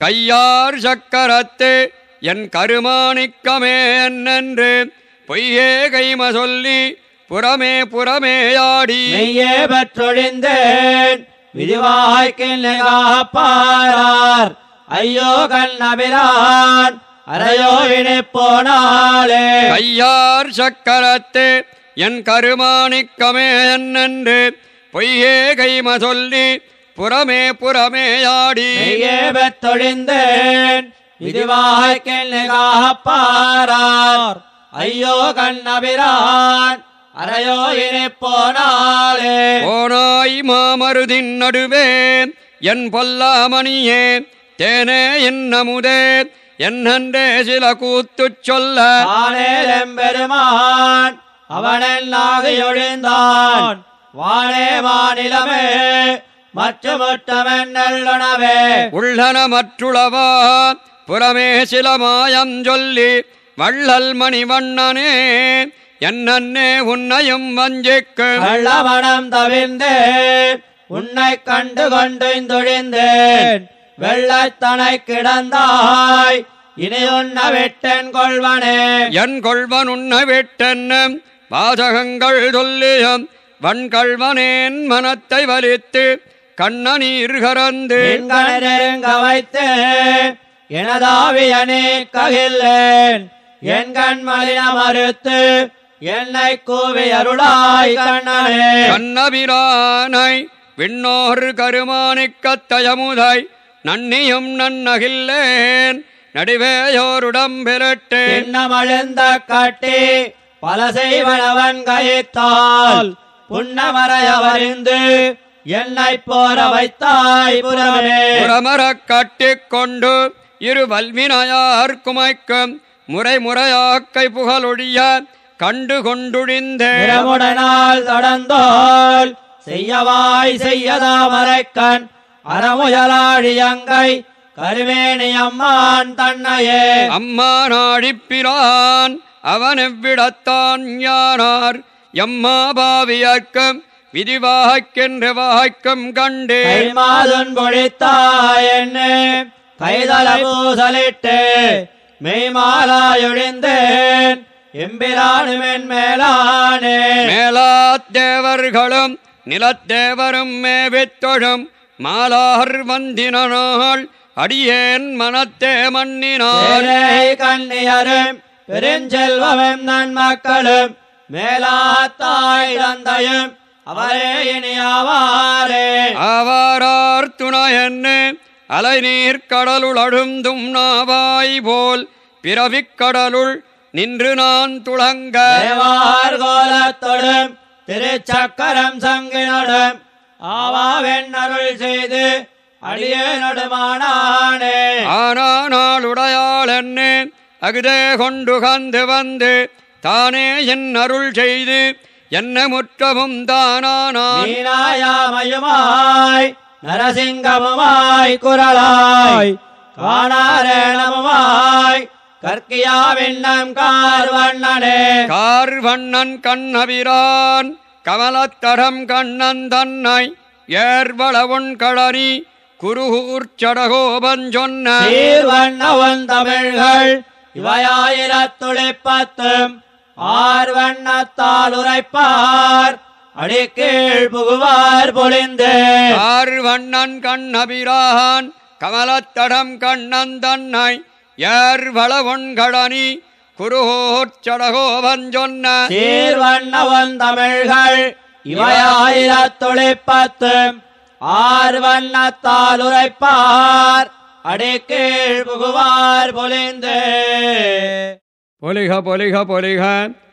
கையார் சக்கரத்து என் கருமாணிக்கமே என்னென்று பொய்யே கைம சொல்லி புறமே புறமேயாடி மெய்யே பெற்றொழிந்தேன் விதிவாய்க்கில் காப்பாரார் ஐயோ கண்ணபிரான் அறையோ போனாலே கையார் சக்கரத்து என் கருமாணிக்கமே என்னென்று பொய்யே கைம சொல்லி புறமே புறமேயாடி. மெய்யே பெற்றொழிந்தேன் விதிவாய்க்கில் காப்பாரார் ஐயோ கண்ணபிரான் அறையோ போனாலே போனாய் மாமருதின் நடுவே என் பொல்லாமணியே தேனே என் அமுதே என்னன்றே சில கூத்துச் சொல்ல. ஆனேலெம்பெருமான் அவனெல்லாக ஒழிந்தான் வானே மாநிலமே மற்றும் நல்லுணவே. உள்ளன மற்றுளவா? புறமே சில மாயம் சொல்லி வள்ளல் மணிவண்ணனே என்னன்னே உன்னையும் வஞ்சிக்கு வெள்ளமணம் தவிர்ந்தேன் உன்னை கண்டு கொண்டு தொழிந்தேன் வெள்ளத்தனை கிடந்தாய் இனி உன்ன விட்டேன் கொள்வனே. என் கொள்வன் உன்னை விட்டென்னும் வாசகங்கள் சொல்லியம் வன்கள்வனேன் மனத்தை வலித்து கண்ணநீர் கறந்து நெருங்க வைத்தேன் எனதாவியனே ககில்லேன். என் கண் மலின மறுத்து என்னை கூவி அருளாய் கண்ணனே. கண்ணபிரானை விண்ணோர் கருமானிக்கத்தயமுதை நன்னியும் நன்னகில்லேன். நடுவேயோருடம்பிரட்டு பின்னமழுந்த கட்டி பல செய்வனவன் கயித்தால் புன்னமறையவறிந்து என்னை போர வைத்தாய் புறமே புறமரக் கட்டிக் கொண்டு இரு வல்வினையார் குமைக்கும் முறை முறையாக்கை புகழொழிய கண்டு கொண்டுழிந்தேன் நிறமுடனால் தொடர்ந்தோல் செய்யவாய் செய்யதா மறைக்கண் அறமுயலாழியங்கை கருமேனி அம்மான் தன்னையே. அம்மா நாடிப்பிரான் அவன் எவ்விடத்தான் யானார் எம்மா பாவியர்க்கும் விதிவாய்க்கென்று வாய்க்கும் கண்டே கைமாதுன் பொழித்தாய் என்ன கைதல பூசலிட்டு மெய்மாலாயொழிந்தேன் எம்பிரானுமென் மேலானே மேலாத்தேவர்களும் நிலத்தேவரும் மேவித்தொழும் மாலார் வந்தினாள் அடியேன் மனத்தே மண்ணினாள் ஏழை கண்ணியரும் பெருஞ்செல்வமும் நன்மக்களும் மேலாத்தாய் தந்தையும் அவரே இனியாவாரே ஆவாரார் துணையன்னு அலைநீர் கடலுள் அழுந்தும் நாவாய் போல் பிறவிக் கடலுள் நின்று நான் துளங்க. கோலத்தொடும் திருச்சக்கரம் சங்கினொடும் ஆவாவெண்ணருள் செய்து அடியேனொடுமானானே ஆனா நாளுடையாள் என்ன அகுதே கொண்டு கந்து வந்து தானே என் அருள் செய்து என்ன முற்றமும் தானானான். மீனாயாமயுமாய் நரசிங்கமுமாய் குரலாய் காணாரேணமுமாய் கற்கியாவிண்ணம் கார்வண்ணனே. கார்வண்ணன் கண்ணபிரான் கமலத்தடம் கண்ணன் தன்னை ஏர்வளவுன் களரி குருகூர் சடகோபன் சொன்ன. தமிழ்கள் இவையாயிரத்துளிப்பத்தும் ஆர்வண்ணத்தால் உரைப்பார். அடிக்கீழ் புகுவார் பொழிந்து கார்வண்ணன் கண்ணபிரான் கமலத்தடம் கண்ணன் தன்னை ஏர்வளவுன் களரி குருகூர் சடகோபன் சொன்ன. சீர்வண்ணவன் தமிழ்கள் இவையாயிரத்துளிப்பத்தும் ஆர்வண்ணத்தால் உரைப்பார். அடிக்கீழ் புகுவார் பொழிந்து பொலிக பொலிக பொலிக.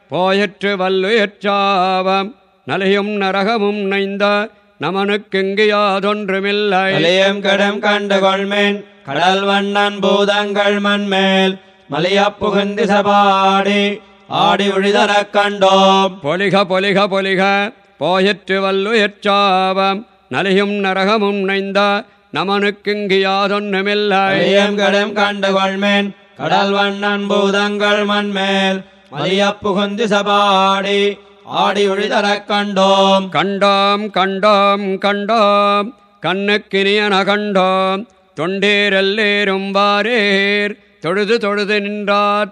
போயற்று வல்லுயற்றாவம் நலியும் நரகமும் நைந்த நமனுக்கெங்கு யாதொன்றுமில்லை. கலியம் கடம் கண்டு கொள்மேன். கடல் வண்ணன் பூதங்கள் மண்மேல். மலிய புகுந்தி சபாடி ஆடி உழிதரக் கண்டோம். பொலிக பொலிக பொலிக. போயற்று வல்லுயற்றாவம் நலியும் நரகமும் நைந்த நமனுக்கெங்கு யாதொன்றுமில்லை. கலியம் கடம் கண்டு கொள்மேன். கடல் வண்ணன் பூதங்கள் மண்மேல் மலிய புகுந்தி சபாடி ஆடி உழிதரக் கண்டோம். கண்டோம் கண்டோம் கண்டோம். கண்ணுக்கினியன கண்டோம். தொண்டேரெல்லேரும் வாரேர். தொழுது தொழுது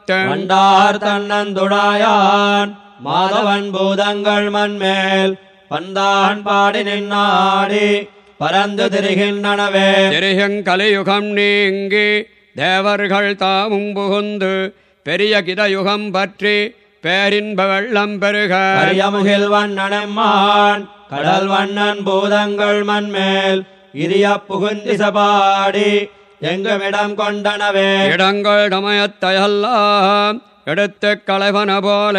வண்டார் தன்னந்துடாயான் மாதவன் பூதங்கள் மண்மேல் பந்தான் பாடி நின்னாடி பறந்து திரிகின்றனவே. திரிகங்கலியுகம் நீங்கி தேவர்கள் தாமும் புகுந்து பெரிய கிதயுகம் பற்றி பேரின்ப வெள்ளம் பெருக அரியமுகில் வண்ணனம்மான் கடல் வண்ணன் பூதங்கள் மண்மேல் இரிய புகுந்திசபாடி எங்குமிடம் கொண்டனவே? இடங்கள் டமயத்தையெல்லாம் எடுத்து களைவன போல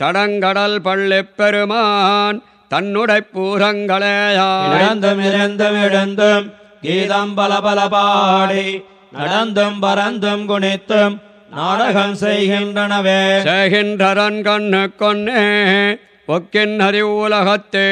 தடங்கடல் பள்ளிப் பெருமான் தன்னுடை பூரங்களேயாய் இழந்தும் இறந்தும் எழுந்தும் கீதம் பல பல பாடி நடந்தும் பறந்தும் குணித்தும் நாடகம் செய்கின்றனவே. செய்கின்றரன் கண்ணு கொன்னே ஒக்கின்னறி உலகத்து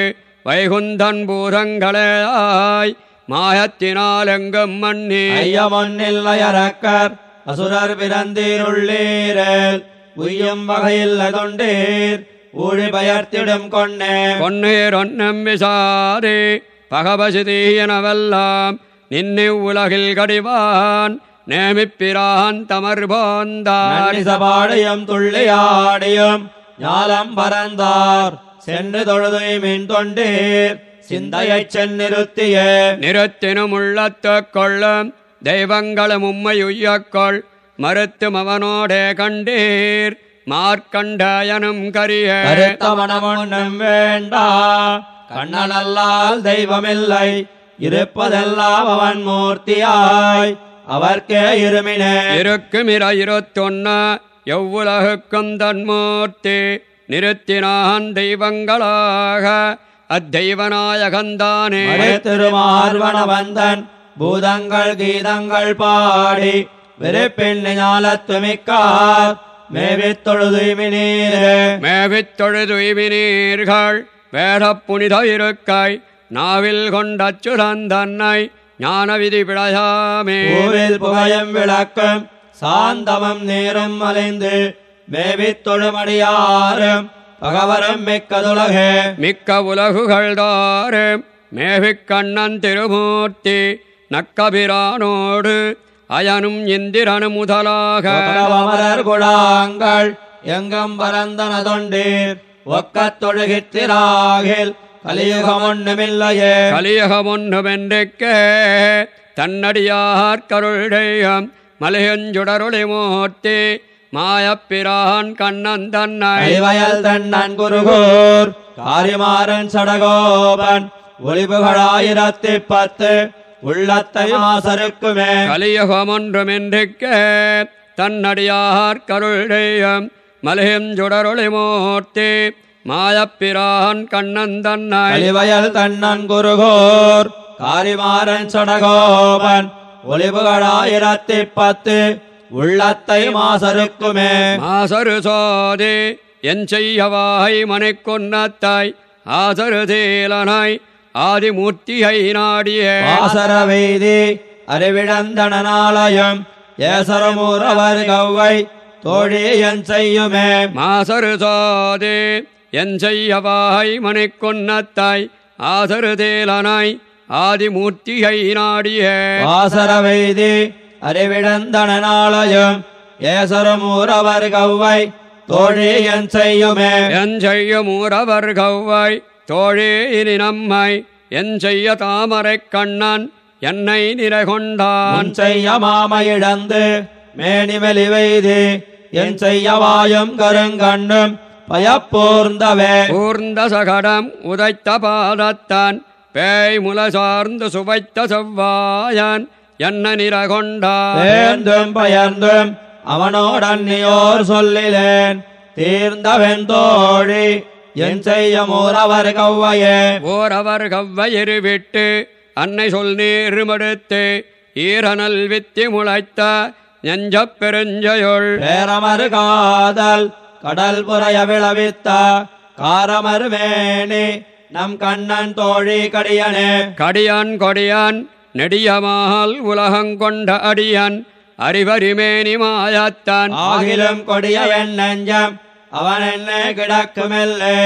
வைகுந்தன் பூரங்களேயாய் மாயத்தினால் எங்கும் மண்ணி ஐயமொன்னில் அயரக்கர் அசுரர் பிறந்தீருள்ளீரேல் உய்யும் வகையில் தொண்டீர் ஊழி பயர்த்திடும் கொன்னே. பொன்னீர் ஒன்னம் விசாரி பகவசிதீயனவெல்லாம் நின்னி உலகில் கடிவான் நேமிப்பிரான் தமர் போந்தார் சபாடியும் துள்ளியாடியும் ஞாலம் பறந்தார். சென்று தொழுதை மின் தொண்டீர். சிந்தையைச் சென்னிருத்தியே. நிறுத்தினும் உள்ளத்து கொள்ளும் தெய்வங்களும் உம்மை உய்யக்கொள் மறுத்தும் அவனோடே கண்டீர். மார்க்கண்டாயனும் கரிய. கருத்த மனமொன்னும் வேண்டா. கண்ணனல்லால் தெய்வமில்லை. இருப்பதெல்லாம் அவன் மூர்த்தியாய். அவர்க்கே இருமினே. இருக்குமிர இருத்தொன்ன எவ்வுலகுக்கும் தன்மூர்த்தி நிறுத்தினான் தெய்வங்களாக. அத்தெய்வநாயகந்தானே திருமார்வனவந்தன் பூதங்கள் கீதங்கள் பாடி வெறுப்பின் ஞாலத்துமிக்கார். மேவித் தொழுதுமினீரே மேவித் தொழுதுய்வினீர்கள் வேடப் புனித இருக்காய் நாவில் கொண்டச்சுரந்தன்னை ஞான விதி பிழையாமே. பூவில் புகையும் விளக்கும் சாந்தமம் நீரும் மலைந்து மேவித் தொழுமடியாரும் பகவரும் மிக்கதுலகே. மிக்க உலகுகள் தாரும் மேவிக் கண்ணன் திருமூர்த்தி நக்கபிரானோடு அயனும் இந்திரனு முதலாக. அமரர் குழாங்கள் எங்கும் பரந்தன தொண்டீர் ஒக்கத் தொழுகித்திராகில் கலியுகம் ஒண்ணுமில்லையே கலியகமொன்றுமென்றிக்கே தன்னடியார் கருழையம் மலையஞ்சுடருளி மூர்த்தி மாயப்பிரான் கண்ணன் தன்னை அழிவயல் தன்னன் குருகூர் காரிமாறன் சடகோபன் ஒளிபுகழாயிரத்தி பத்து உள்ளத்தை மாசருக்குமே. கலியுகமொன்றுமென்றிக்கே தன்னடியார் கருழையம் மலையஞ்சுடருளி மூர்த்தி மாயப்பிரான் கண்ணன் தன்னை அழிவயல் தன்னன் குருகூர் காரிமாறன் சடகோபன் ஒளிபுகழாயிரத்தி பத்து உள்ளத்தை மாசருக்குமே. மாசரு சோதி என் செய்யவாய் மனைக்கொன்னத்தாய் ஆசரு தேலனாய் ஆதிமூர்த்தியை நாடிய. வாசர வைதி அறிவிழந்தனாலயம் ஏசரமூரவர் கவ்வை தோழியன் செய்யுமே. மாசரு சோதி என் செய்யவாய் மனைக்கொன்னத்தாய் ஆசரு தேலனாய் ஆதிமூர்த்தியை நாடிய. வாசர வைதி அறிவிழந்தனாலயம் ஏசரமூரவர் கவ்வை செய்யுமே என் செய்யும். ஊரவர் கவ்வாய் தோழே இனி நம்மை என் செய்ய தாமரைக் கண்ணன் என்னை நிறைகொண்டான் செய்ய மாமையிழந்து மேனி வெளிவைதி என் செய்ய வாயும் கருங்கண்ணும் பயப்போர்ந்தவே கூர்ந்த சகடம் உதைத்த பாதத்தான் பேய் முல சார்ந்து சுவைத்த செவ்வாயன் என்ன நிறகொண்டான் வேந்தும் பயந்தும் அவனோடன்னியோர் சொல்லிலேன் தீர்ந்தவன் தோழி என் செய்ய மூரவர் கவ்வையே. ஓரவர் கவ்வயிறு விட்டு அன்னை சொல் நீருமடுத்து ஈரனல் வித்தி முளைத்த நெஞ்சப் பெருஞ்செயுள் பேரமரு காதல் கடல் புறைய விளவித்த காரமரு மேனி நம் கண்ணன் தோழி கடியனே. கடியான் கொடியான் நெடியமால் உலகங்கொண்ட அடியான் அறிவறிமேனி மாயத்தான். ஆகிலும் கொடிய என் நெஞ்சம் அவன் என்ன கிடக்குமெல்லே.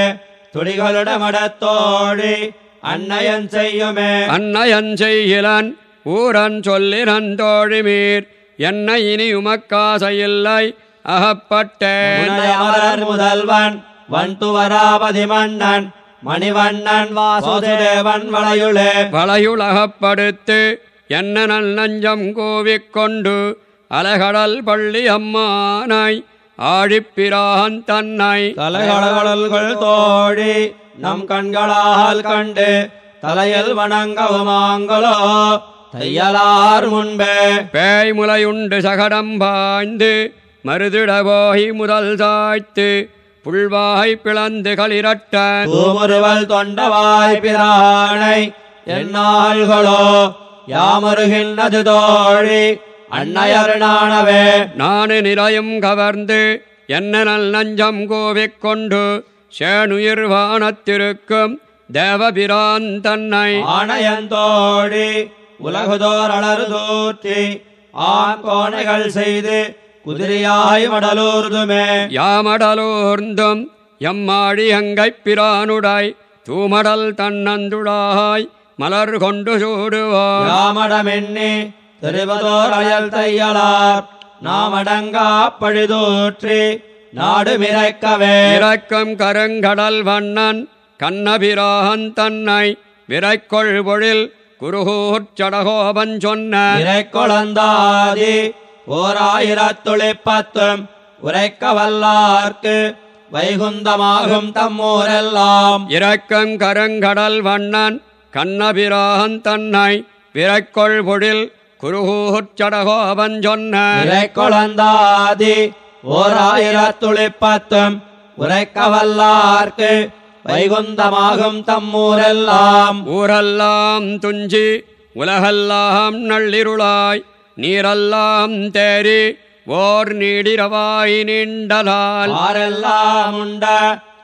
துடிகளுடமடத்தோழி அன்னையன் செய்யுமே. அன்னயன் செய்யிலன் ஊரன் சொல்லி நந்தோழிமீர் என்ன இனி உமக்காசையில்லை அகப்பட்டேன் முதல்வன் வன்துவராபதி மன்னன் மணிவண்ணன் வாசுதேவன் வளையுளே. வளையுலகப்படுத்து என்ன நல் நஞ்சம் கூவிக்கொண்டு அலகடல் பள்ளி அம்மானாய் ஆழிப்பிரான் தன்னை. தலைகளகள் தோழி நம் கண்களால் கண்டு தலையில் வணங்கவுமாங்களோ தையலார் முன்பே. பேய் முலையுண்டு சகடம் பாய்ந்து மருதிட போய் முதல் சாய்த்து புல்வாய் பிளந்து களிரட்ட. தூமுருவல் தொண்டவாய் பிரானை என்னாள்களோ யாமருகின்றது தோழி அன்னையர் நாணவே. நானு நிலையும் கவர்ந்து என்ன நல் நஞ்சம் கோவிக்கொண்டு சேனுயிர் வானத்திருக்கும் தேவபிரான் தன்னை. ஆணையந்தோழி உலகுதோர் அலறு தூற்றி ஆண் கோணைகள் செய்து குதிரையாய் மடலூர்துமே. யாமடலோர்ந்தும் எம்மாடி அங்கைப் பிரானுடாய் தூமடல் தன்னந்துடாய் மலர் கொண்டு சூடுவார். யாமடமென்னி திருவதோர் அயல் தையலார் நாமடங்கா பழிதூற்றி நாடு மிரைக்கவே. இறக்கம் கருங்கடல் வண்ணன் கண்ணபிரான் தன்னை விரைக்கொள் பொழில் குருகூர் சடகோபன் சொன்ன. இறைக்குழந்தாதி ஓராயிரத்துளிப்பத்தும் உரைக்க வல்லார்க்கு வைகுந்தமாகும் தம்மூரெல்லாம். இறக்கம் கருங்கடல் வண்ணன் கண்ணபிரான் தன்னை விரைக்கொள் பொழில் குருகூர் சடகோபன் சொன்ன. இறைக்குழந்தாதி ஓராயிரத்துளிப்பத்தும் உரைக்க வல்லார்க்கு வைகுந்தமாகும் தம்மூரெல்லாம். ஊரெல்லாம் துஞ்சி உலகெல்லாம் நள்ளிருளாய் நீரெல்லாம் தேறி ஓர் நீடிரவாய் நீண்டலால். ஆரெல்லாம் உண்ட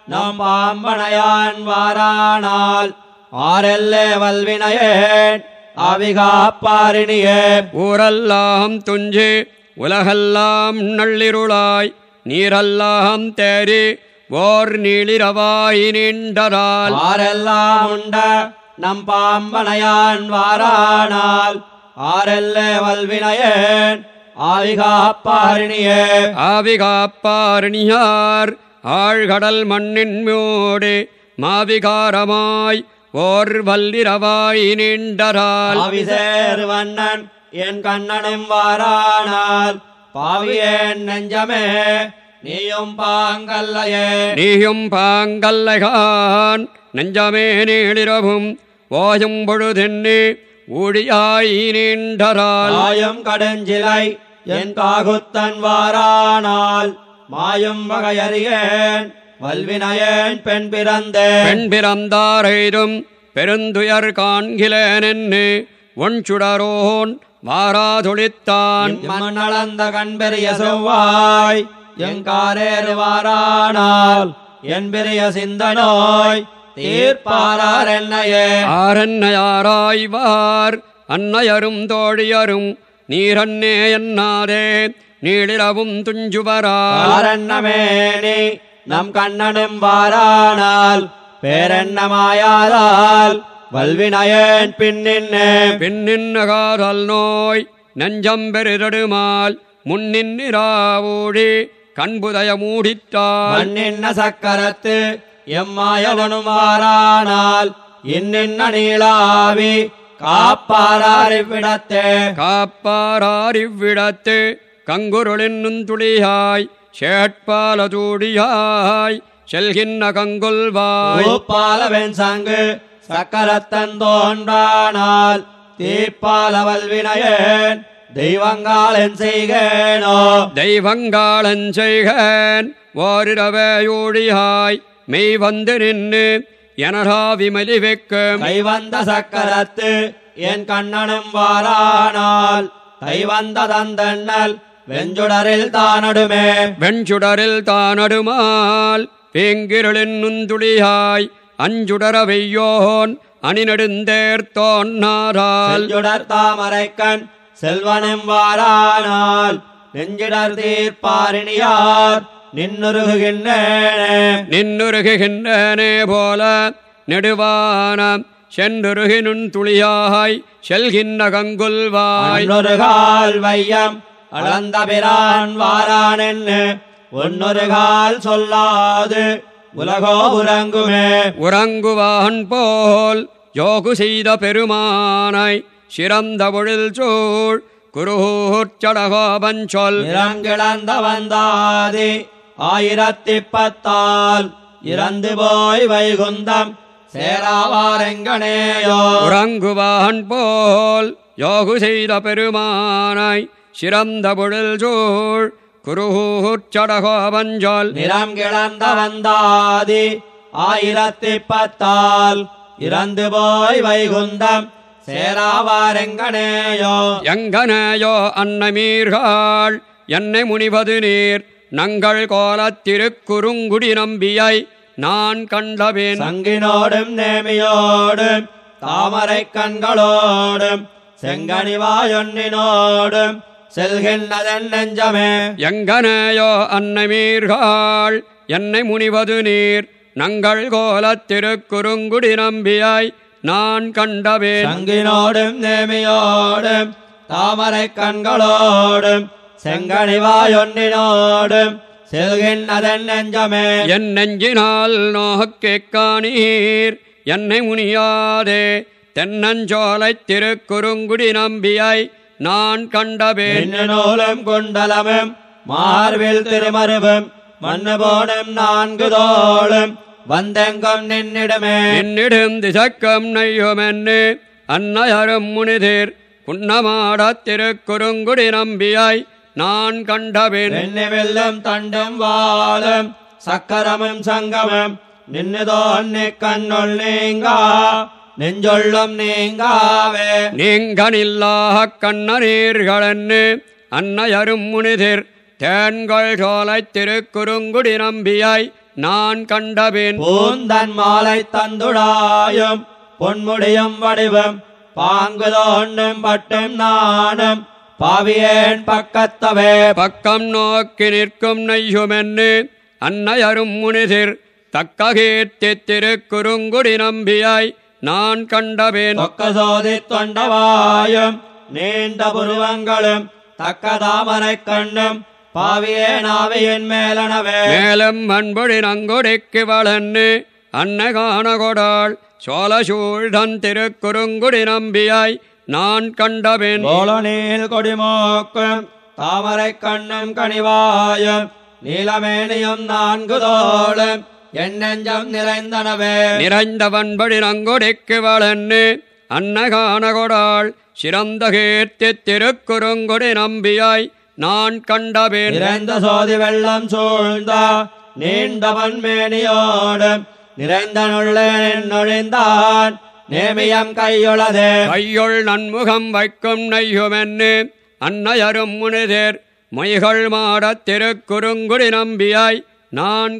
நம் பாம்பனையான் வாரானால் ஆரெல்லே வல்வினையேன் அவிகாப்பாரிணியே ஊரெல்லாம் துஞ்சி உலகெல்லாம் நள்ளிருளாய் நீரெல்லாம் தேறி ஓர் நீளிரவாய் நீண்டலால். ஆரெல்லாம் உண்ட நம் பாம்பனையான் வாரானால் ஆரெல்லே வல்வினையேன். ஆவிகாப்பாரிணியே ஆவிகாப்பாரணியார். ஆழ்கடல் மண்ணின் மூடு. மாவிகாரமாய் ஓர் வல்லிரவாய் நீண்டரால். ஆவிசேர் வண்ணன் என் கண்ணனும் வாரானால். பாவியேன் நெஞ்சமே நீயும் பாங்கல்லையே. நீயும் பாங்கல்லகான். நெஞ்சமே நீளிரவும். ஓயும் பொழுதென்னு. ஊழியாய் நீண்டரால் மாயும் கடுஞ்சிலை என் காகுத்தன் வாரானால் மாயும் வகையறியேன் வல்வினையேன் பெண் பிறந்தேன். பெண் பிறந்தாரைதும் பெருந்துயர் காண்கிலேனென்னு ஒன் சுடரோன் வாராதொழித்தான். மண்ணளந்த கண்பெரிய செவ்வாய் எங்காரேறு வாரானால் என் பெரிய சிந்தனோய் தீர்ப்பாரார் என்னையே ஆரன்னையாராய்வார் அன்னையரும் தோழியரும் நீரன்னே என்னாதே நீளிரவும் துஞ்சுவரால் ஆரண்ணமேனி நம் கண்ணனும் வாரானால் பேரெண்ணமாயாதால் வல்வினயேன் பின்னின்னே. பின்னின்னகாதல் நோய் நெஞ்சம் பெருதடுமால் முன்னின்னிராவூழி கண்புதய மூடித்தால் மண்ணின்ன சக்கரத்து எம்மாயவனும் வாரானால் இன்னின்ன நீளாவி காப்பாரிவிடத்தே காப்பாரிவ்விடத்து கங்குருளின் துளியாய் சேட்பாலதூடியாய் செல்கின்ற கங்குல்வாய். பூப்பாலவன் சங்கு சக்கரத்தன் தோன்றானால் தீப்பாலவல் வினயேன் தெய்வங்காலன் செய்கேனோ. தெய்வங்காளன் செய்கன் ஓரிரவையூழியாய் மெய் வந்து நின்று எனடா விமலி வைக்கும் கைவந்த சக்கரத்து என் கண்ணனும் வாரானால். தைவந்த தந்தண்ணல் வெஞ்சுடரில் தானடுமே. வெண்சுடரில் தானடுமால். வேங்கிருளின் நுந்துளியாய் அஞ்சுடர வெய்யோன் அணிநெடுந்தேர்த்தோன்னாரால் செஞ்சுடர் தாமரைக்கண் செல்வனும் வாரானால். நெஞ்சிடர் தீர்ப்பாரிணியார். நின்னுருகுகின்றேனே. நின்னுருகுகின்றனே போல நெடுவானம் சென்றுருகினுன் துளியாய் செல்கின்ற கங்குல்வாய். கால் வையம் அளந்த பிரான் வாரான் என்ன ஒன்னொரு கால் சொல்லாது உலகோ உறங்குமே. உறங்குவான் போல் யோகு செய்த பெருமானாய் சிறந்த பொழில் சூழ் குருகூர்ச்சடகோபன் சொல். நிறங்கிழந்த வந்தாதி ஆயிரத்தி பத்தால் இறந்து போய் வைகுந்தம். சேராவாரெங்கனேயோ. உறங்குவான் போல் யோகு செய்த பெருமானாய் சிறந்த பொழில் சூழ் குருகூர்ச்சடகோபன் சொல் நிறம் கிளந்த வந்தாதி ஆயிரத்தி பத்தால் இறந்து போய் வைகுந்தம். சேராவாரெங்கனேயோ. எங்கனையோ அன்னமீர்கள் என்னை முனிவது நீர். நங்கள் கோலத்திருக்குறுங்குடி நம்பியை நான் கண்டவேன் சங்கினோடும் நேமியோடும் தாமரை கண்களோடும் செங்கனிவாயொன்னினோடும் செல்கின்றதன் நெஞ்சமே. எங்கனையோ அன்னமீர்கள் என்னை முனிவது நீர். நங்கள் கோலத்திருக்குறுங்குடி நம்பியாய் நான் கண்டவேன் சங்கினோடும் நேமியோடும் தாமரை கண்களோடும் செங்கனிவாயொன்னினோடும் செல்கின்றதன் நெஞ்சமே. என் நெஞ்சினால் நோக்கேக் காணீர் என்னை முனியாதே. தென்னஞ்சோலைத் திருக்குறுங்குடி நம்பியாய் நான் கண்டவேன் நூலும் குண்டலமும் மார்பில் திருமருவும் மண்ணு போடும் நான்கு தோளும் வந்தெங்கும் நின்னிடமே. என்னிடம் திசக்கம் நெய்யுமென்னு அன்னையரும் முனிதீர் குன்னமாடத் திருக்குறுங்குடி நம்பியாய் நான் கண்டவேன். வெண்ணிவில்லும் தண்டும் வாழும். சக்கரமும் சங்கமும். நின்னுதோ அன்னி கண்ணுள் நீங்கா. நெஞ்சொள்ளும் நீங்காவே. நீங்கனில்லாக கண்ணநீர்களென்னு அன்னையரும் முனிதிர். தேன்கள் சோலைத் திருக்குறுங்குடி நம்பியாய் நான் கண்டவேன். பூந்தன் மாலை தந்துடாயும். பொன்முடியும் வடிவம். பாங்கு தோண்டும் பட்டும் நானும். பாவியேன் பக்கத்தவே. பக்கம் நோக்கி நிற்கும் நெய்யுமென்னு அன்னையரும் முனிதிர் தக்க கீர்த்தி திருக்குறுங்குடி நம்பியாய் நான் கண்டவேன் தொக்க சோதி தொண்டவாயும் நீண்ட புருவங்களும் தக்க தாமரை கண்ணும் பாவியேன் ஆவியின் மேலனவே. மேலும் அன்பொழி நங்கொடிக்கு வளன்னு அன்னை காணகொடாள் சோழசூழ்தன் திருக்குறுங்குடி நம்பியாய் நான் கண்டவேன் கோலநீல் கொடிமோக்கும் தாமரை கண்ணும் கனிவாயும் நீலமேனியும் நான்கு தோளும். என் நெஞ்சம் நிறைந்தனவே. நிறைந்த வன்படி நங்கொடிக்கு வளன்னு அன்னை காணகொடாள் சிறந்த கீர்த்தி திருக்குறுங்குடி நம்பியாய் நான் கண்டவேன். நிறைந்த சோதி வெள்ளம் சூழ்ந்த நீண்டவன் மேனியோடும் நிறைந்த நுள்ளே நொழிந்தான். நேமியம் கையுளதே. கையுள் நன்முகம் வைக்கும் நெய்யுமென்னு அன்னையரும் முனிதேர் மொய்கள் மாடத் திருக்குறுங்குடி நம்பியாய் நான்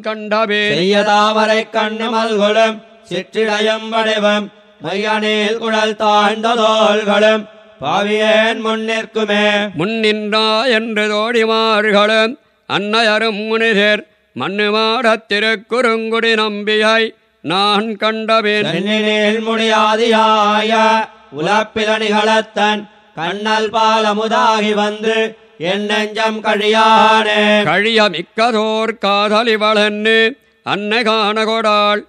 தாமரை கண்ணு மல்குளும் சிற்றிடையும் வடிவம் மையனில் குழல் தாழ்ந்த தோள்களும் பாவியேன் முன்னிற்குமே முன்னின்றா என்று தோடிமார்களும் அன்னையரும் முனிதேர் மண்ணு மாடத் திருக்குறுங்குடி நம்பியாய் நான் கண்டவேன் சென்னினில் முடியாதியாய உலப்பிலணிகளத்தன் கண்ணல் பாலமுதாகி வந்து என் நெஞ்சம் கழியானே. கழிய மிக்கதோர் காதலி வளன்னு அன்னை காணகொடாள்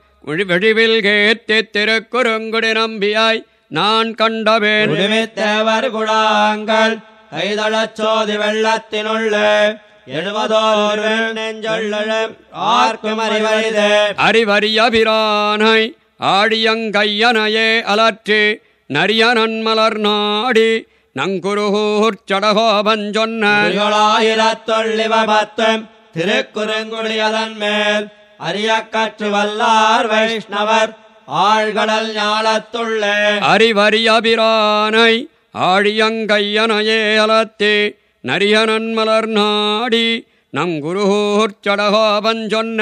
விழிவில் கேத்தி திருக்குறுங்குடி நம்பியாய் நான் கண்டவேன் உடுமித்தேவர் குழாங்கள் கைதளச் சோதி வெள்ளத்தினுள்ளே. எழுபதோர் நெஞ்சொள்ளும் ஆர்க்கும் அறிவறிதே. அறிவறியபிரானை ஆடியங்கையனையே அலற்றி நரியனன் மலர் நாடி நங்குருகூர் சடகோபன் சொன்ன. ஆயிரத்தொள்ளிவ பத்தும் திருக்குறுங்குடியதன் மேல் அரிய கற்று வல்லார் வைஷ்ணவர் ஆழ்கடல் ஞாலத்துள்ளே. அறிவறியபிரானை ஆழியங்கையனையே அலத்தி நரியனன் மலர் நாடி நம் குருகூர் சடகோபன் சொன்ன.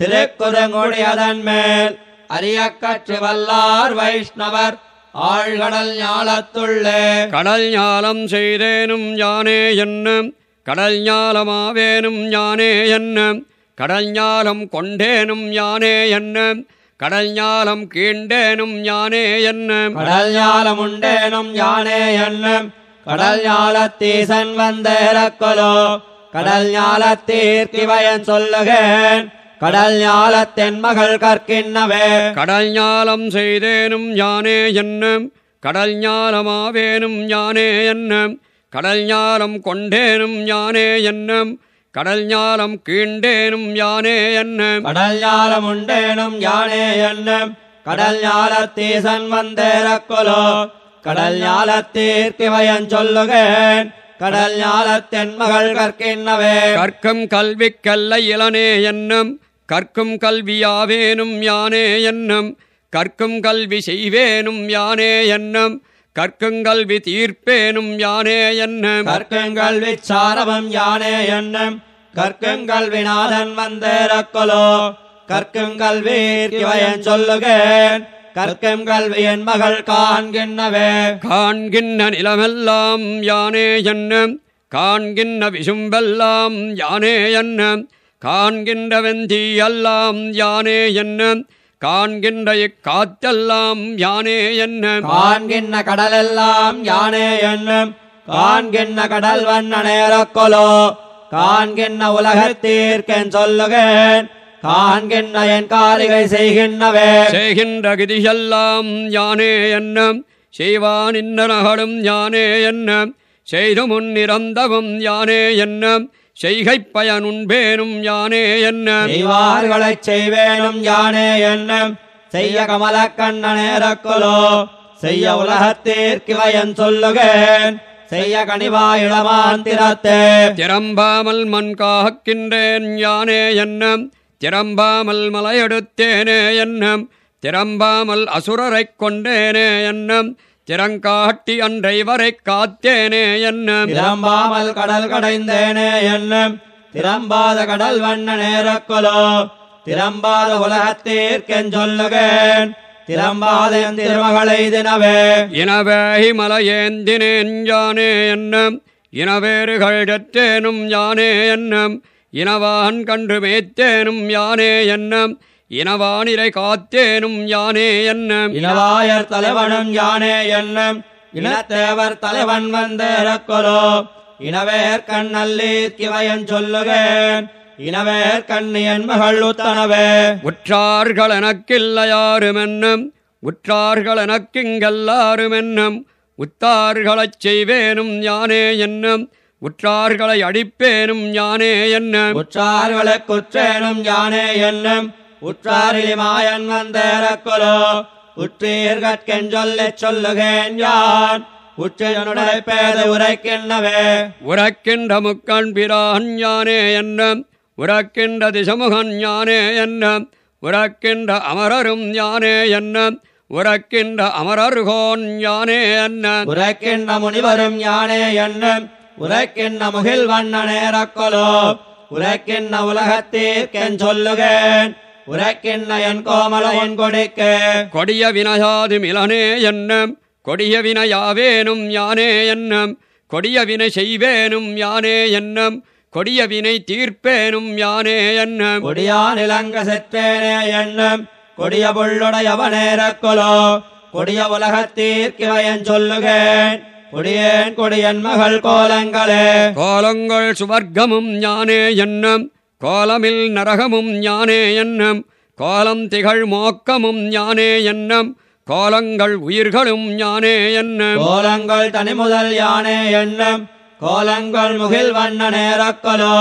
திருக்குறுங்குடியதன் மேல் அரிய கற்று வல்லார் வைஷ்ணவர் ஆழ்கடல் ஞாலத்துள்ளே. கடல் ஞாலம் செய்தேனும் யானே என்னும் கடல் ஞாலமாவேனும் யானே என்னும் கடல் ஞாலம் கொண்டேனும் யானே என்னும் கடல் ஞாலம் கீண்டேனும் யானே என்ன கடல் ஞாலமுண்டேனும் யானே என்னும். கடல் ஞாலத்தீசன் வந்தேரக்கொலோ கடல் ஞாலத்தீர்க்கிவயன் சொல்லுகேன். கடல் ஞாலத்தென் மகள் கற்கின்னவே. கடல் ஞாலம் செய்தேனும் யானே என்ன கடல் ஞாலமாவேனும் யானே என்ன கடல் ஞாலம் கொண்டேனும் யானே என்ன கடல் ஞாலம் கீண்டேனும் யானே என்ன? கடல் ஞாலமுண்டேனும் யானே என்னும் கடல் ஞாலத்தீசன் வந்தேரக்கொலோ கடல் ஞாலத்தீர்க்கிவயன் சொல்லுகேன். கடல் ஞாலத்தென் மகள் கற்கின்னவே. கற்கும் கல்வி கல்ல இளனே என்னும். கற்கும் கல்வியாவேனும் யானே என்னும். கற்கும் கல்வி செய்வேனும் யானே என்னும். கற்கும் கல்வி தீர்ப்பேனும் யானே என்னும். கற்கங்கல்வி சாரவம் யானே என்னும். கற்கங்கல்வி நாதன் வந்தேரக்கொலோ. கற்கங்கல்வி கிவயன் சொல்லுகேன். கற்கும் கல்வி என் மகள் காண்கின்னவே. காண்கின்ற நிலமெல்லாம் யானே என்னும். காண்கின்ற விசும்பெல்லாம் யானே என்னும். காண்கின்ற வெந்தி எல்லாம் யானே என்னும். காண்கின்ற இக்காற்றெல்லாம் யானே என்னும் காண்கின்ற கடலெல்லாம் யானே என்னும் காண்கின்ற கடல் வண்ணனேரக்கொலோ காண்கின்ற உலகத்தீர்க்கன் சொல்லுகேன் காண்கின்ற என் காரிகை செய்கின்றவே. செய்கின்ற கிதியெல்லாம் யானே என்னும் செய்வான் இன்னகடும் யானே என்னும் செய்து முன்னிறந்தவும் யானே என்னும் செய்கைப் பயனுண்பேனும் யானே என்னும் செய்வார்களைச் செய்வேனும் யானே என்னும் செய்ய கமலக்கண்ணனேரக்குலோ செய்ய உலகத்தீர்க்கிவயன் சொல்லுகேன் செய்ய கனிவாயிளமாந்திரத்தே திறம்பாமல் மண் காக்கின்றேன் யானே என்னும் திறம்பாமல் மலையெடுத்தேனே என்னும் திறம்பாமல் அசுரரைக் கொண்டேனே என்னும் திறங்காட்டி அன்றை வரை காத்தேனே என்னும் திறம்பாமல் கடல் கடைந்தேனே என்னும் திறம்பாத கடல் வண்ணனேரக்குலோ திறம்பாத உலகத்தீர்க்கென் சொல்லுகேன் திறம்பாத என் திருமகளை தினவே. இனவேகி மலையேந்தினேன் யானே என்னும் இனவேறுகள் கற்றேனும் யானே என்னும் இனவான் கன்று மேய்த்தேனும் யானே என்னும் இனவானிரை காத்தேனும் யானே என்னும் இனவாயர் தலைவனும் யானே என்னும் இனத்தேவர் தலைவன் வந்தேரக்கொலோ இனவேர் கண்ணல்லீர் கிவயன் சொல்லுகேன். இனவேர் கண்ணியன் மகள் உத்தனவே. உற்றார்கள் எனக்கில்லையாருமென்னும் உற்றார்கள் எனக்கிங்கெல்லாருமென்னும் உத்தார்களைச் செய்வேனும் யானே என்னும்? உற்றார்களை அடிப்பேனும் யானே என்னும்? உற்றார்களை குற்றேனும் யானே என்னும்? உற்றாரிலி மாயன் வந்தேரக்கொலோ உற்றீர்கற்கென் சொல்லிச் சொல்லுகேன் யான். உற்றையனுடைய பேதை உரைக்கின்றவே. உறக்கின்ற முக்கண் பிரான் யானே என்னும் உறக்கின்ற திசமுகன் யானே என்னும் உறக்கின்ற அமரரும் யானே என்னும் உறக்கின்ற அமரர்கோன் யானே என்னும் உரைக்கின்ற முனிவரும் யானே என்னும் உரைக்கின்ற முகில் வண்ணனேரக்கொலோ உரைக்கின்ற உலகத்தீர்க்கென் சொல்லுகேன். உரைக்கின்ற என் கோமல என் கொடிக்கு. கொடிய வினையாது மிலனே என்னும் கொடிய வினையாவேனும் யானே என்னும் கொடிய வினை செய்வேனும் யானே என்னும் கொடிய வினை தீர்ப்பேனும் யானே என்னும். கொடியான் இலங்க செற்றேனே என்னும் கொடிய புள்ளுடையவனேரக்கொலோ கொடிய உலகத்தீர்க்கிவயன் சொல்லுகேன் கொடியேன் கொடியன் மகள் கோலங்களே. கோலங்கள் சுவர்க்கமும் ஞானே என்னும் கோலமில் நரகமும் ஞானே என்னும் கோலம் திகழ் மோக்கமும் ஞானே என்னும் கோலங்கள் உயிர்களும் ஞானே என்னும் கோலங்கள் தனிமுதல் யானே என்னும் கோலங்கள் முகில் வண்ணனேரக்கொலோ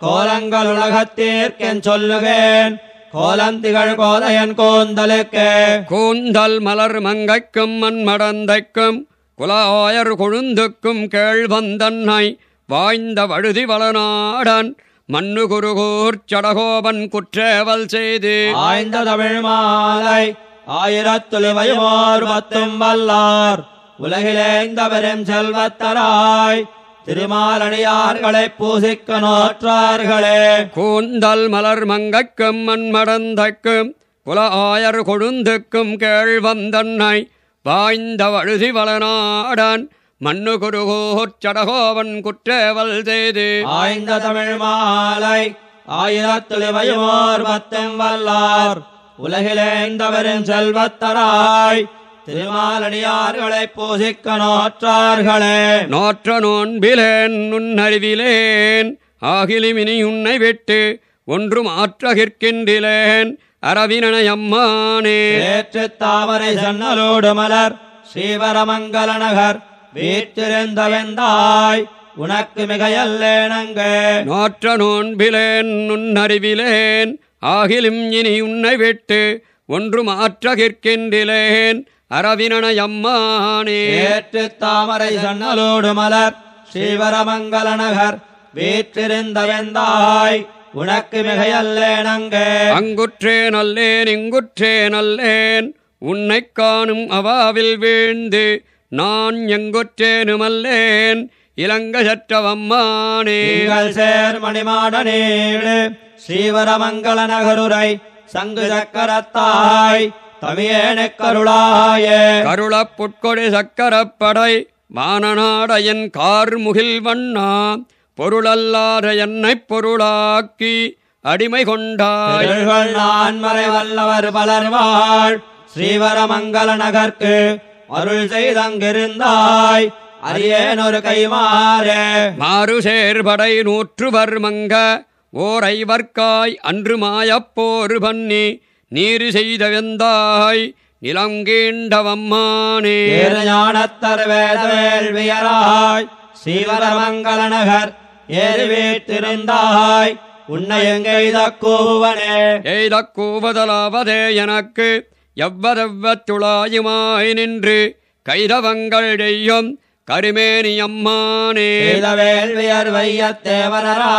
கோலங்கள் உலகத்தீர்க்கென் சொல்லுகேன். கோலம் திகழ் கோதையன் கோந்தலுக்கு. கூந்தல் மலர் மங்கைக்கும் மண்மடந்தைக்கும் குலாயர் கொழுந்துக்கும் கேழ்வந்தன்னை வாய்ந்த வழுதி வளநாடன். மண்ணு குருகூர் சடகோபன் குற்றேவல் செய்து ஆய்ந்த தமிழ் மாலை ஆயிரத்துளிவையோர் பத்தும் வல்லார். உலகிலேந்த பெரும் செல்வத்தராய் திருமாலடியார்களை பூசிக்க நோற்றார்களே. கூந்தல் மலர் மங்கைக்கும் மண்மடந்தைக்கும் குல ஆயர் கொழுந்துக்கும் கேழ்வந்தன்னை வாய்ந்த வழுதி வளநாடன் மண்ணு குருகூர் சடகோவன் குற்றேவல் செய்து ஆய்ந்த தமிழ் மாலை ஆயிரத்துளிவையோர் பத்தும் வல்லார். உலகிலேந்தவரின் செல்வத்தராய் திருமாலடியார்களை பூசிக்க நோற்றார்களே. நோற்ற நோன்பிலேன் நுண்ணறிவிலேன். ஆகிலிமினி உன்னை விட்டு ஒன்றும் ஆற்றகிற்கின்றிலேன். அரவினயம்மானே ஏற்று தாமரை சன்னலோடு மலர் ஸ்ரீவரமங்கல நகர். வீற்றிருந்த வெந்தாய் உனக்கு மிகையல்லேனங்கே. நோற்ற நோன்பிலேன் நுண்ணறிவிலேன் ஆகிலும் இனி உன்னை விட்டு ஒன்றும் ஆற்றகிற்கின்றிலேன் அரவினயம்மானே ஏற்று தாமரை சன்னலோடு மலர் ஸ்ரீவரமங்கல நகர் வீற்றிருந்த வெந்தாய் உனக்கு மிகையல்லேனங்கே. அங்குற்றே நல்லேன் இங்குற்றே நல்லேன். உன்னைக் காணும் அவாவில் வீழ்ந்து நான் எங்குற்றேனுமல்லேன் இலங்கசற்றவம்மானே. நீங்கள் சேர் மணிமாட நீடு ஸ்ரீவரமங்கல நகருரை சங்கு சக்கரத்தாய் தமியேனுக் கருளாயே. கருளப் புட்கொடி சக்கரப்படை வானநாடையன் கார் முகில் வண்ணா பொருளல்லாத என்னைப் பொருளாக்கி அடிமை கொண்டாய். திரள்கள் நான்மறை வல்லவர் பலர் வாழ் ஸ்ரீவரமங்கல நகர்க்கு அருள் செய்தங்கிருந்தாய். அரியேன் ஒரு கைமாறே. மாறு சேர்படை நூற்றுவர் மங்க ஓர் ஐவர்க்காய் அன்று மாயப்போரு பண்ணி நீரு செய்த வெந்தாய் நிலங்கீண்டவம்மானே. ஞானத்தர் வேத வேள்வியராய் ஸ்ரீவரமங்கல நகர் ஏறு வீட்டிருந்தாய் உன்னை எங்கெய்த கூவனே எய்தக் கூவதலாவதே எனக்கு எவ்வதெவ்வத்துளாயுமாய் நின்று கைதவங்கள் செய்யும் கருமேனியம்மானே வேள்வியர் வையத் தேவரரா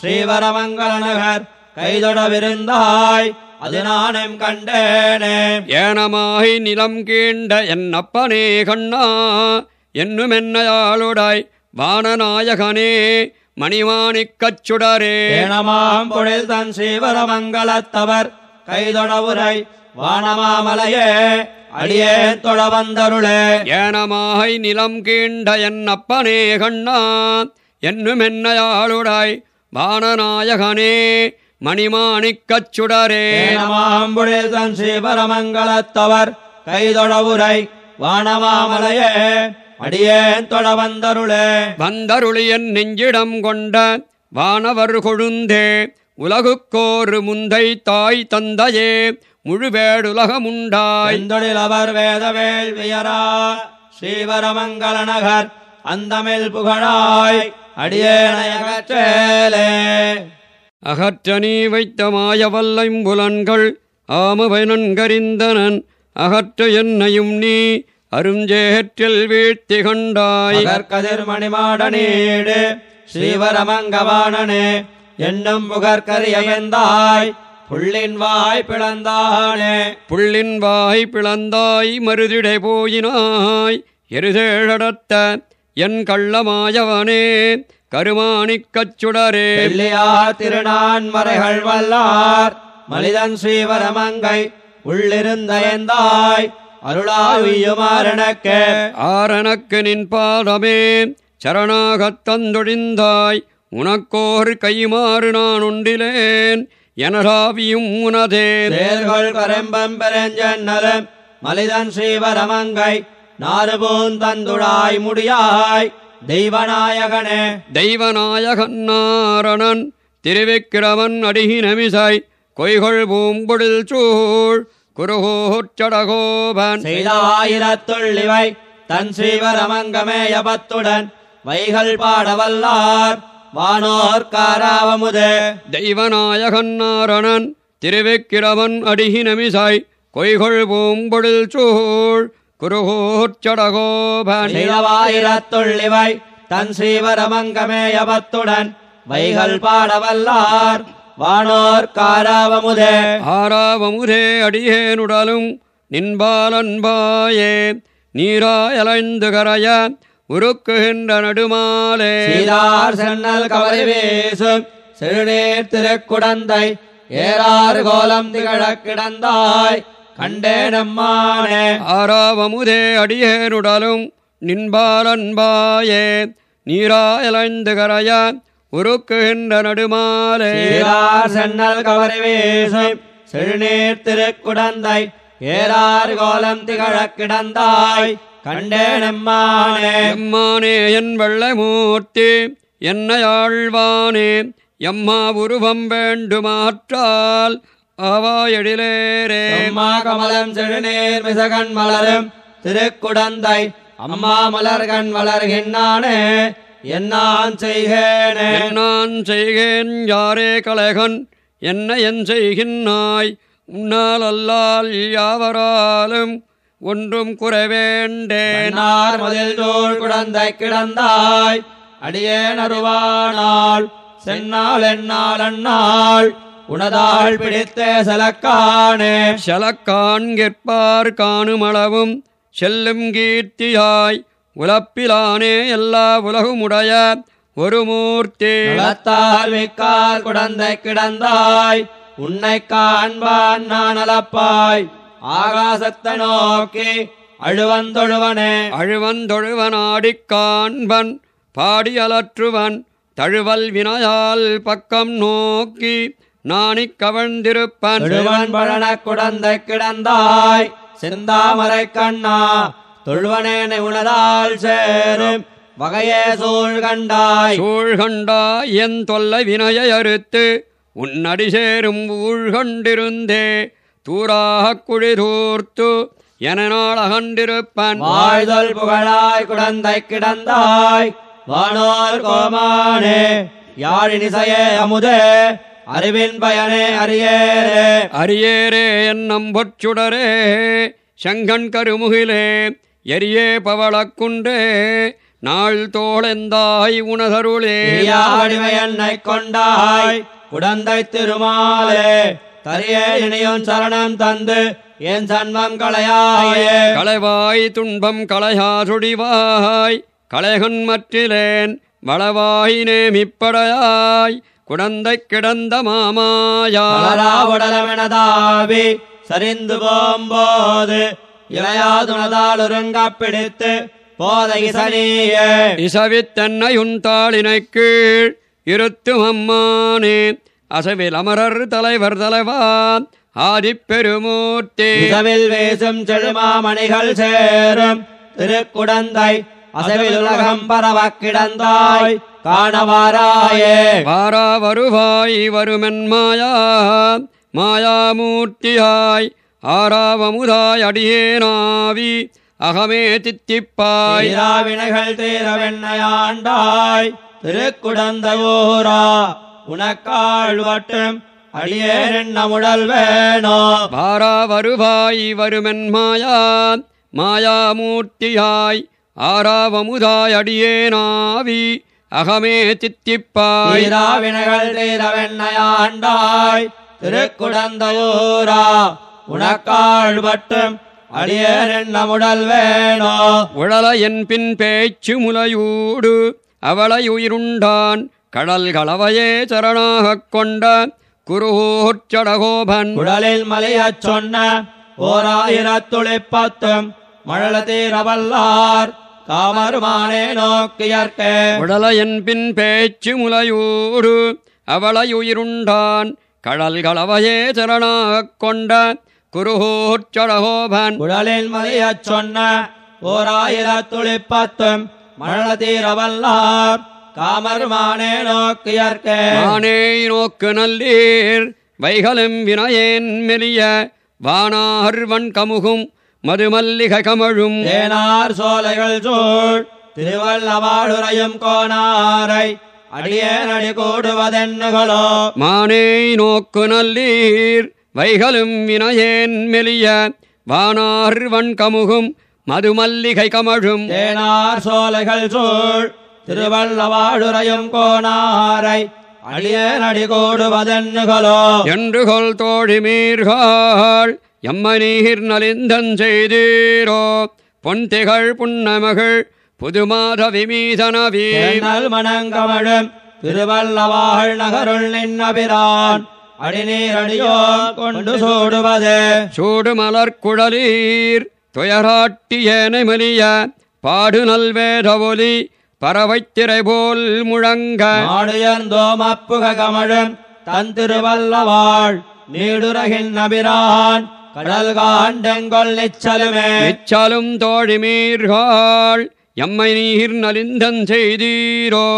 ஸ்ரீவரமங்கல நகர் கைதொடவிருந்தாய் அது நானும் கண்டேனே. ஏனமாய் நிலம் கீண்ட என்னப்பனே கண்ணா என்னுமென்னையாளுடாய் வானநாயகனே மணிமாணிக்கச் சுடரே. ஏனமாம் பொழில் தன் ஸ்ரீவரமங்கலத்தவர் கைதொடவுரை வானமாமலையே அடியே தொழ வந்தருளே ஏனமாய் நிலம் கீண்ட என்னப்பனே கண்ணா என்னுமென்னையாளுடாய் வானநாயகனே மணிமாணிக்கச் சுடரே. ஏனமாம் பொழில் தன் ஸ்ரீவரமங்கலத்தவர் கைதொடவுரை வானமாமலையே அடியேன் தொழ வந்தருளே வந்தருளியன் நெஞ்சிடம் கொண்ட வானவர் கொழுந்தே உலகுக்கோரு முந்தை தாய் தந்தையே முழுவேடுலகமுண்டாய். ஐந்தொழில் அவர் வேத வேள்வியரா ஸ்ரீவரமங்கல நகர் அந்தமில் புகழாய் அடியேனையகற்றேலே அகற்ற நீ வைத்த மாயவல்லைம்புலன்கள் ஆமவை நன்கறிந்தனன் அகற்ற என்னையும் நீ அருஞ்சேற்றில் வீழ்த்தி கண்டாய் கதிர் மணிமாட நீடு ஸ்ரீவரமங்கவாணனே என்னும் புகற்கரிய வெந்தாய். புள்ளின் வாய் பிளந்தானே. புள்ளின் வாய் பிளந்தாய் மருதிடை போயினாய். எருதேழடத்த என் கள்ளமாயவனே கருமாணிக்கச் சுடரே வெள்ளியா திருநான்மறைகள் வல்லார். மலிதன் ஸ்ரீவரமங்கை உள்ளிருந்த எந்தாய். அருளாவியுமாறனக்கே ஆரணக்கு நின் பாதமே சரணாகத் தந்தொழிந்தாய். உனக்கோர் கைமாறு நான் உண்டிலேன். எனராவியும் உனதே. தேர்கள் கரம்பம் பெருஞ்சன்னலம் மலிதன் ஸ்ரீவரமங்கை நாறுபூன் தந்துடாய் முடியாய் தெய்வநாயகனே. தெய்வநாயகன் நாரணன் திருவிக்கிரமன் அடிகினமிசாய் கொய்கொள் பூம்பொழில் சூழ் குருகோச்சடகோபன் செய்தாயிரத்துள்ளிவை தன் ஸ்ரீவரமங்கமேயபத்துடன் வைகள் பாடவல்லார் வானோர்காராவமுதே தெய்வநாயகன் நாரணன் திருவிக்கிரமன் அடிகினமிசாய் கொய்கொள் பூம்பொழில் சூழ் குருகோச்சடகோபன் செய்தவாயிரத்துள்ளிவை தன் ஸ்ரீவரமங்கமேயபத்துடன் வைகள் பாடவல்லார். வானோர்காராவமுதே ஆறாவமுதே அடியேனுடலும் நின்பாலன்பாயே நீராயலைந்து கரைய உருக்குகின்ற நடுமாலே. சீரார் சென்னல் கவரி வீசும். சிறுநீர் திருக்குடந்தை. ஏறார் கோலம் திகழக் கிடந்தாய். கண்டே நம்மானே. ஆறாவமுதே அடியேனுடலும் நின்பாலன்பாயே நீராயலைந்து கரைய உருக்குகின்ற நடுமாலே. சீரார் சென்னல் கவரி வீசும். செழுநீர் திருக்குடந்தை. ஏறார் கோலம் திகழக் கிடந்தாய். கண்டேனம்மானே. எம்மானே என் வெள்ளமூர்த்தி என்னையாழ்வானே. எம்மா உருவம் வேண்டுமாற்றால் ஆவாயடிலேரே அம்மா கமலம் செழுநீர் மிசகன் மலரும் திருக்குடந்தை அம்மா மலர்கண் வளர்கின்றானே என்னான் செய்கேனே. நான் செய்கேன் யாரே கலைகன் என்ன என் செய்கின்னாய். உன்னால் அல்லால் யாவராலும் ஒன்றும் குறைவேண்டேன். என்னார் மதில் தோள் குடந்தை கிடந்தாய். அடியேன் அருவானாள். சென்னாள் என்னாள் அந்நாள் உனதாள் பிடித்தே செலக்கானே. செலக்காண்கிற்பார் காணுமளவும் செல்லும் கீர்த்தியாய். உலப்பிலானே எல்லா உலகுமுடைய ஒரு மூர்த்தி. நலத்தால் மிக்கார் குடந்தை கிடந்தாய். உன்னை காண்பான் நான் அளப்பாய். ஆகாசத்தை நோக்கி அழுவந்தொழுவனே. அழுவந்தொழுவனாடிக் காண்பன் பாடி அலற்றுவன் தழுவல் வினையால் பக்கம் நோக்கி நாணிக் கவழ்ந்திருப்பன். பழன குடந்தை கிடந்தாய் செந்தாமரை கண்ணா தொழுவனேனை உனதால் சேரும் வகையே சூழ் கண்டாய். சூழ்கண்டா என் தொல்லை வினையை அறுத்து உன்னடி சேரும் ஊழ்கண்டிருந்தே தூராகக் குழி தூர்த்து என நாள் அகண்டிருப்பன் வாழ்தல் புகழாய் குடந்தை கிடந்தாய். வானோர் கோமானே யாழினிசையே அமுதே அறிவின் பயனே அரியேரே அரியேரே என் நம்பொச்சுடரே செங்கண் கருமுகிலே எரியே பவளக்குன்றே நாள் தோளெந்தாய் உணதருளே வடிவை என்னை கொண்டாய் குடந்தை திருமாலே. தரியே இனியும் சரணம் தந்து என் சன்மம் களையாயே. களைவாய் துன்பம் களையா சுடிவாய் களைகன் மற்றிலேன் வளவாய் நேமிப்படையாய் குடந்தை கிடந்த மாமாயா உடலமெனதாவி சரிந்து போம்போது இளையாதுனதால் ஒருங்கப் பிடித்து போதை சனியே இசவித்தென்னையுன் தாளினை கீழ் இருத்தும் அம்மானே அசவில் அமரர் தலைவர் தலைவா ஆதிப்பெருமூர்த்தி. இசவில் வீசும் செழுமாமணிகள் சேரும். திருக்குடந்தை அசவில் உலகம் பரவக் கிடந்தாய் காணவாராயே. வாரா வருவாய் வருமென் மாயா மாயாமூர்த்தியாய். ஆறாவமுதாய் அடியேனாவி அகமே தித்திப்பாய். தீராவினைகள் தீரவெண்ணையாண்டாய் திருக்குடந்தை ஊரா உனக்காள் வட்டும் அடியேன் நம்முடல் வேணோ. வாரா வருவாய் வருமென் மாயா. மாயாமூர்த்தியாய் ஆறாவமுதாய் அடியேனாவி. அகமே தித்திப்பாய் தீராவினைகள் தீரவெண்ணையாண்டாய் திருக்குடந்தை ஊரா உனக்காள் வட்டும் அடியேன் நம்முடல் வேணோ. உழல என் பின் பேச்சு முலையூடு. அவளை உயிருண்டான். கடல் கலவையே சரணாகக் கொண்ட குருகோச்சடகோபன் குடலில் மலையச் சொன்ன ஓர் ஆயிரத்துளிப்பத்தும் மழல தீரவல்லார் காமருமானே நோக்கியற்கே உடல என் பின் பேச்சு முலையூடு அவளை உயிருண்டான் கடல் கலவையே சரணாகக் கொண்ட குருகோச்சடகோபன் குடலில் மலையச் சொன்ன ஓர் ஆயிரத்துளிப்பத்தும் மழல தீரவல்லார் காமருமானே நோக்கியற்கே ஆனே நோக்கு நல்லீர் வைகலும் வினயேன் மெலிய வானார்வன் கமுகும் மதுமல்லிகை கமழும். தேனார் சோலைகள் சூழ் திருவள்ளவாடுரையும் கோனாரை அடியேன் அடி கூடுவதென்னுகளோ. மானே நோக்கு நல்லீர் வைகலும் வினயேன் மெலிய வானார்வன் கமுகும் மதுமல்லிகை கமழும். தேனார் சோலைகள் சூழ் திருவள்ளவாடுரையும் கோனாரை அடியேன் அடி கூடுவதென்னுகளோ என்று கொல் தோழிமீர்கள் எம்மநீர் நலிந்தன் செய்தீரோ? பொன்திகள் புன்னமகள் புதுமாத விமீதனவி தேனல் மணங்கமழும் திருவள்ளவாழ் நகருள் நின்னபிரான் அடிநீரடியோ கொண்டு சூடுவது? சூடு மலர் குழலீர் துயராட்டியேனை மலிய பாடு நல்வேத ஒலி பறவைத்திரை போல் முழங்க. மாடுயர்ந்தோமப்புக கமழும் தன் திருவல்லவாள் நீடுரகின் நபிரான் கடல் காண்டெங்கொல் நிச்சலுமே. நிச்சலும் தோழிமீர்கள் எம்மை நீர் நலிந்தன் செய்தீரோ.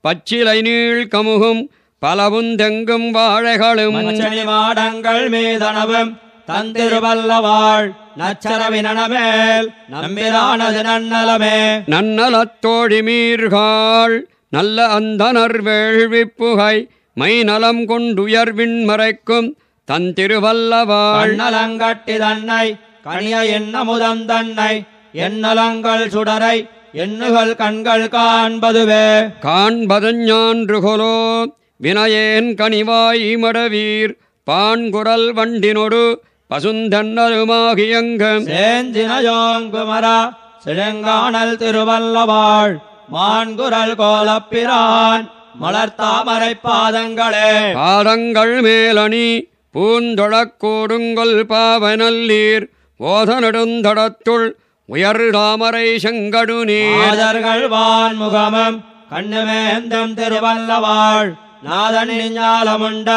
பச்சிலை நீள் கமுகும் பலவுந்தெங்கும் வாழைகளும். மச்சனி மாடங்கள் மீதனவும் தந்திருவல்லவாள் நச்சரவினமேல் நம்பிரானது நன்னலமே. நன்னலத்தோழிமீர்கள் நல்ல அந்தனர் வேள்விப்புகை மை நலம் கொண்டுயர்வின் மறைக்கும் தன் திருவல்லவாள் கண்ணலங்கட்டி தன்னை கனிய என்ன முதம் தன்னை எண்ணலங்கள் சுடரை எண்ணுகள் கண்கள் காண்பதுவே. காண்பதஞ்ஞான்றுகொலோ வினயேன் கனிவாய் மடவீர் பான்குரல் வண்டினொடு பசுந்தன்னருமாகியங்கம் சேஞ்சினயோங்குமரா சிழங்கானல் திருவல்லவாள் மான்குரல் கோலப்பிரான் மலர்த்தாமரை பாதங்களே. பாதங்கள் மேலணி பூந்தொழக்கூடுங்கொல் பாவனல்லீர் ஓதநெடுந்தடத்துள் உயர் தாமரை செங்கடு நீர். மாதர்கள் வான்முகமும் கண்ணுமேந்தும் திருவல்லவாள் நாதனின் ஞாலமுண்ட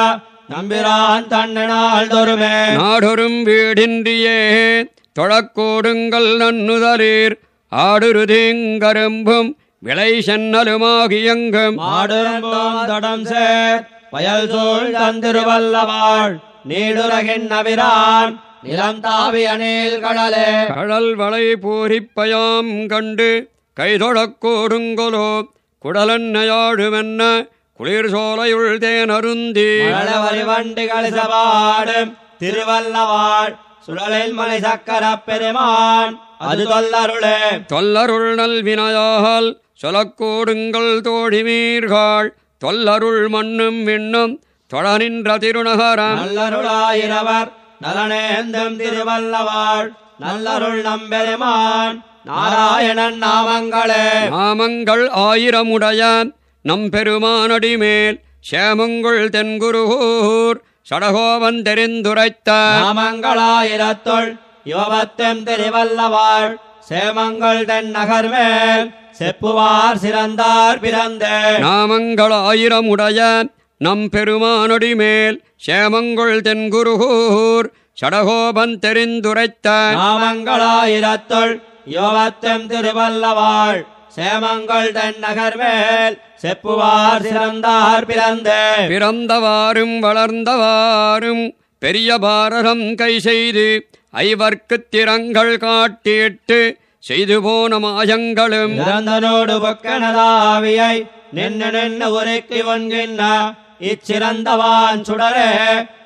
நம்பிரான் தன்னனால் தொருமே. நாடொரும் வீடின்றியே தொழக்கூடுங்கள் நன்னுதலீர். ஆடுருதீங்கரும்பும் விளை சென்னலுமாகியங்கும் மாடும்போம் தடம் சேர் வயல் சூழ் தந்திருவல்லவாள். நீடுரகின் நவிரான் நிலம் தாவிய நீல் கடலே. கடல் வளை பூரிப்பயாம் கண்டு கைதொழக்கூடுங்கொலோ குடலன்னையாடுமென்ன குளிர் சோலையுள் தேனருந்தி வண்டிகள் சபாடும் திருவல்லவாள் சுழலில் மலை சக்கர பெருமான் அது தொல்லருளே. தொல்லருள் நல்வினையால் சொலக்கூடுங்கள் தோழிமீர்கள் தொல்லருள் மண்ணும் விண்ணும் தொழ நின்ற திருநகரம். நல்லருளாயிரவர் நலனேந்தும் திருவல்லவாள் நல்லருள் நம்பெருமான் நாராயணன் நாமங்களே. நாமங்கள் ஆயிரமுடைய நம் பெருமானடிமேல் சேமங்குள் தென்குருகூர் சடகோவன் தெரிந்துரைத்த நாமங்களாயிரத்துள் யுவபத்தம் திருவல்லவாள். சேமங்கள் தென் நகர்மேல் செப்புவார் சிறந்தார் பிறந்தே. நாமங்கள் ஆயிரமுடைய நம் பெருமானடிமேல் சேமங்குள் தென்குருகூர் சடகோபன் தெரிந்துரைத்த நாமங்களாயிரத்துள் யுவபத்தம் திருவல்லவாள். சேமங்கள் தென் நகர்மேல் செப்புவார் சிறந்தார் பிறந்தே. பிறந்தவாறும் வளர்ந்தவாறும் பெரிய பாரதம் கை செய்து ஐவர்க்குத் திறங்கள் காட்டிட்டு செய்து போன மாயங்களும். இறந்தனோடு பொக்கனதாவியை நின்று நின்று உரைக்கு ஒன்கின்ற இச்சிறந்தவான் சுடரே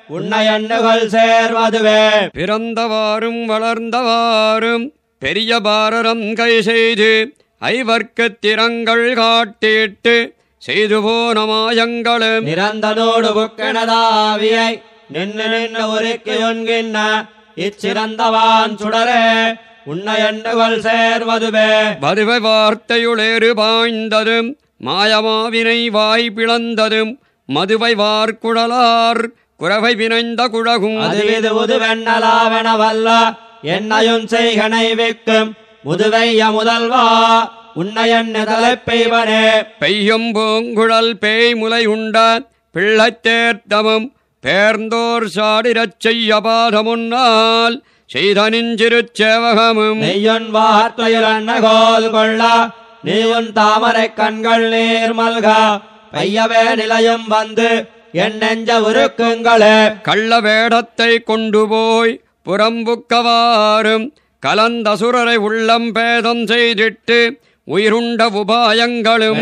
உன்னை எண்ணுகள் சேர்வதுவே. பிறந்தவாறும் வளர்ந்தவாறும் பெரிய பாரதம் கை செய்து ஐவர்க்குத் திறங்கள் காட்டிட்டு செய்து போன மாயங்களும் நிறந்தனோடு புக்கனதாவியை நின்று நின்று உரைக்கு ஒன்கின்ற இச்சிறந்தவான் சுடரே உன்னை எண்ணுகள் சேர்வதுவே. வதுவை வார்த்தையுளேறு பாய்ந்ததும் மாயமாவினை வாய் பிளந்ததும் மதுவை வார்குழலார் குறவை வினைந்த குழகும். அதுவிது உதுவெண்ணலாவன வல்ல என்னையும் செய்கனை வைக்கும் முதுவைய முதல்வா உன்னை என்ன தலைப்பெய்வனே. பெய்யும் பூங்குழல் பேய் முலை உண்ட பிள்ளைத் தேர்த்தமும் பேர்ந்தோர் சாடிரச் செய்ய பாதமுன்னால் செய்த நிஞ்சிருச் சேவகமும். நெய்யொன் வார்த்தையில் அன்னகோல் கொள்ள நீ உன் தாமரை கண்கள் நீர் மல்க. பையவே நிலையும் வந்து என் நெஞ்ச உருக்குங்களே. கள்ள வேடத்தை கொண்டு போய் புறம்புக்கவாறும் கலந்தசுரரை உள்ளம் பேதம் செய்திட்டு உயிருண்ட உபாயங்களும்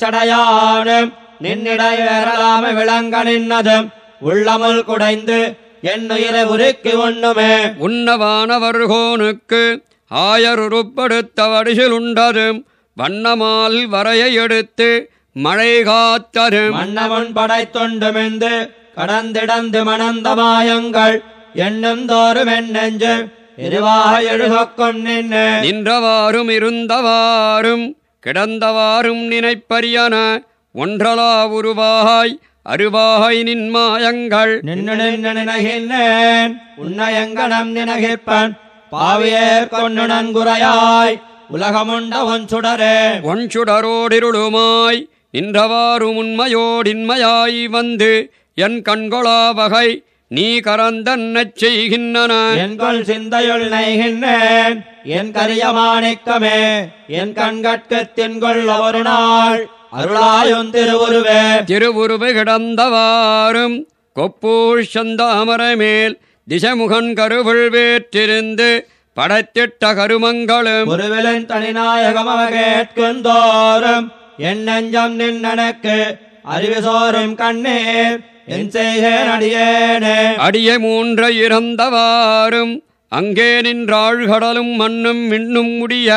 சடையானும் நின்னிடை வேறலாம விளங்க நின்னதும் உள்ளமுள் குடைந்து என் உயிரை உருக்கி உண்ணுமே. உன்னவானவர்கோனுக்கு ஆயருருப்படுத்த வடிசில் உண்டதும் வண்ணமால் வரையை எடுத்து மழை காத்தரும் மன்னமுன் படைத்தொண்டுமெந்து கடந்திடந்து மணந்த மாயங்கள் எண்ணும் தோறும் என் நின்றவாறும் இருந்தவாறும் கிடந்தவாறும் நினைப்பரியன ஒன்றலா உருவாய் அருவாய் நின்மாயங்கள் நின்று நின்று நினைகின்றேன் உன்னை எங்கனம் நினைகிற்பன் பாவியேற் கொண்டு நன்குறையாய் உலகமுண்ட உன் சுடரே. ஒன்சுடரோடிருளுமாய் நின்றவாறும் உண்மையோடின்மையாய் வந்து என் கண்கொளா வகை நீ கரந்தன்னச் செய்கின்றன. என்கொள் சிந்தையுள் நைகின்றேன் என் கரியமாணிக்கமே என் கண்கட்கு தின்கொள் ஒரு நாள் அருளாயும் திருவுருவே. திருவுருவு கிடந்தவாறும் கொப்பூழ் சந்தாமரமேல் திசமுகன் கருவுள் வேற்றிருந்து படைத்திட்ட கருமங்களும் ஒருவிலன் தனிநாயகம் கேட்குந்தோறும் என் நெஞ்சம் நின்னனக்கு அறிவு சோறும் கண்ணீர். என் செய்கேன் அடியேனே. அடிய மூன்ற இறந்தவாறும் அங்கே நின்றாள் கடலும் மண்ணும் விண்ணும் முடிய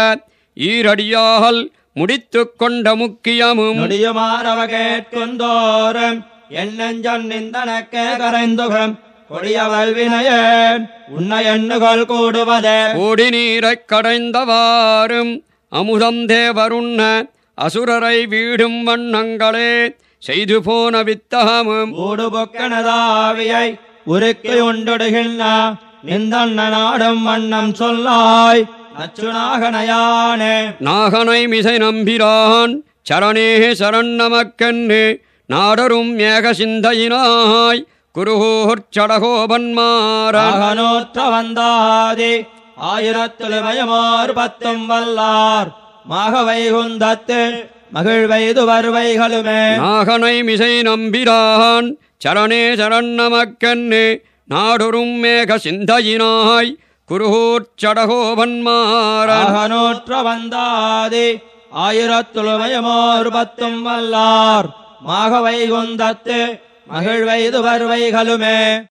ஈரடியால் முடித்துக் கொண்ட முக்கியமும் நொடியுமாறவ கேட்குந்தோறும் என் நெஞ்சம் நிந்தனக்கே கரைந்துகம் கொடியவள் வினையேன் உன்னை எண்ணுகள் கூடுவதே. ஓடி நீரைக் கடைந்தவாறும் அமுதம் தேவருண்ண அசுரரை வீடும் வண்ணங்களே செய்து போன வித்தகமும் ஊடு பொக்கனதாவியை உருக்கி உண்டுடுகின்ற நிந்தன்ன நாடும் வண்ணம் சொல்லாய் அச்சுநாகனயானே நாகனை மிசை நம்பிரான் சரணே சரண் நமக்கென்னு நாடரும் ஏக சிந்தையினாய் குருகோர் சடகோபன்மாரன் ராகனோற்ற வந்தாதி ஆயிரத்துல பயமோர் பத்தும் வல்லார் மாக வைகுந்தத்து மகிழ்வைது வருவைகளுமே. நாகனை மிசை நம்பிரான் சரணே சரண் நமக்கென்னு நாடொரும் மேக சிந்தையினாய். குருகோர் சடகோபன்மாரன் ராகனோற்ற வந்தாதி ஆயிரத்துல பயமோர் பத்தும் வல்லார். மாக வைகுந்தத்து மகிழ்வைது வருவைகளுமே.